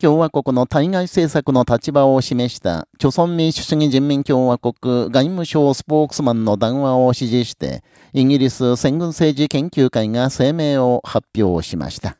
共和国の対外政策の立場を示した、朝鮮民主主義人民共和国外務省スポークスマンの談話を支持して、イギリス戦軍政治研究会が声明を発表しました。